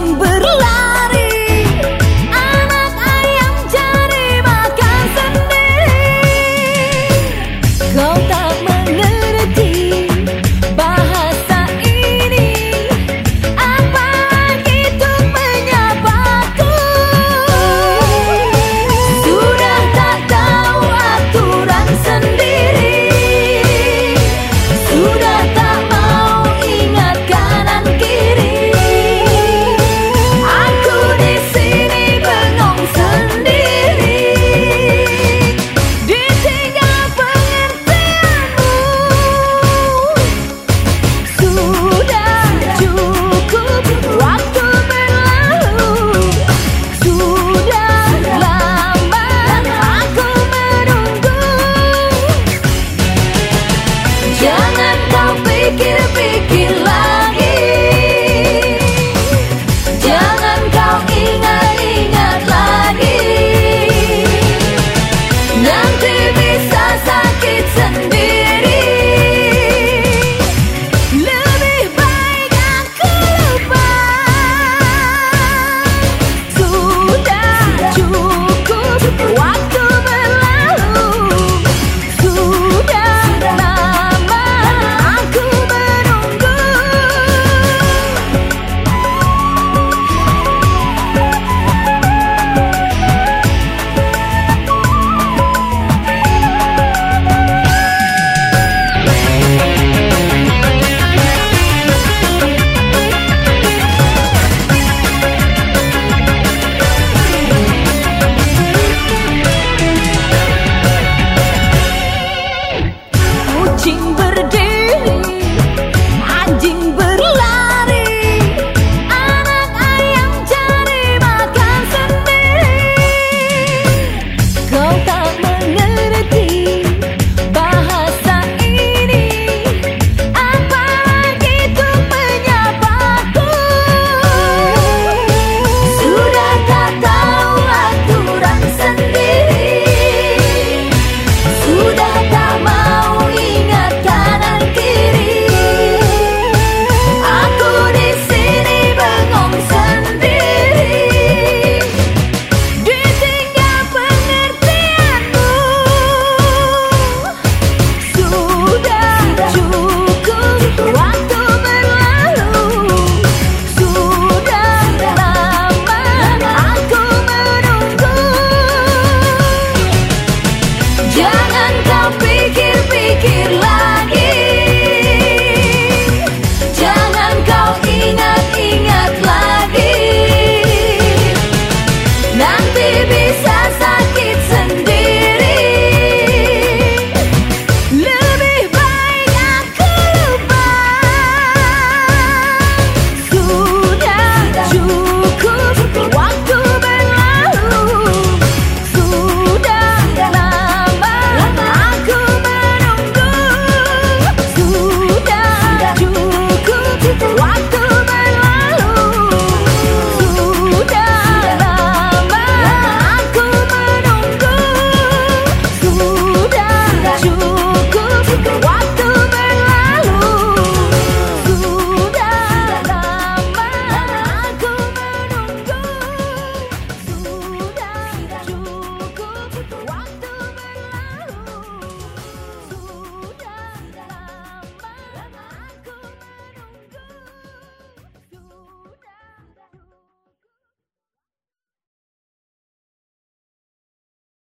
berlalu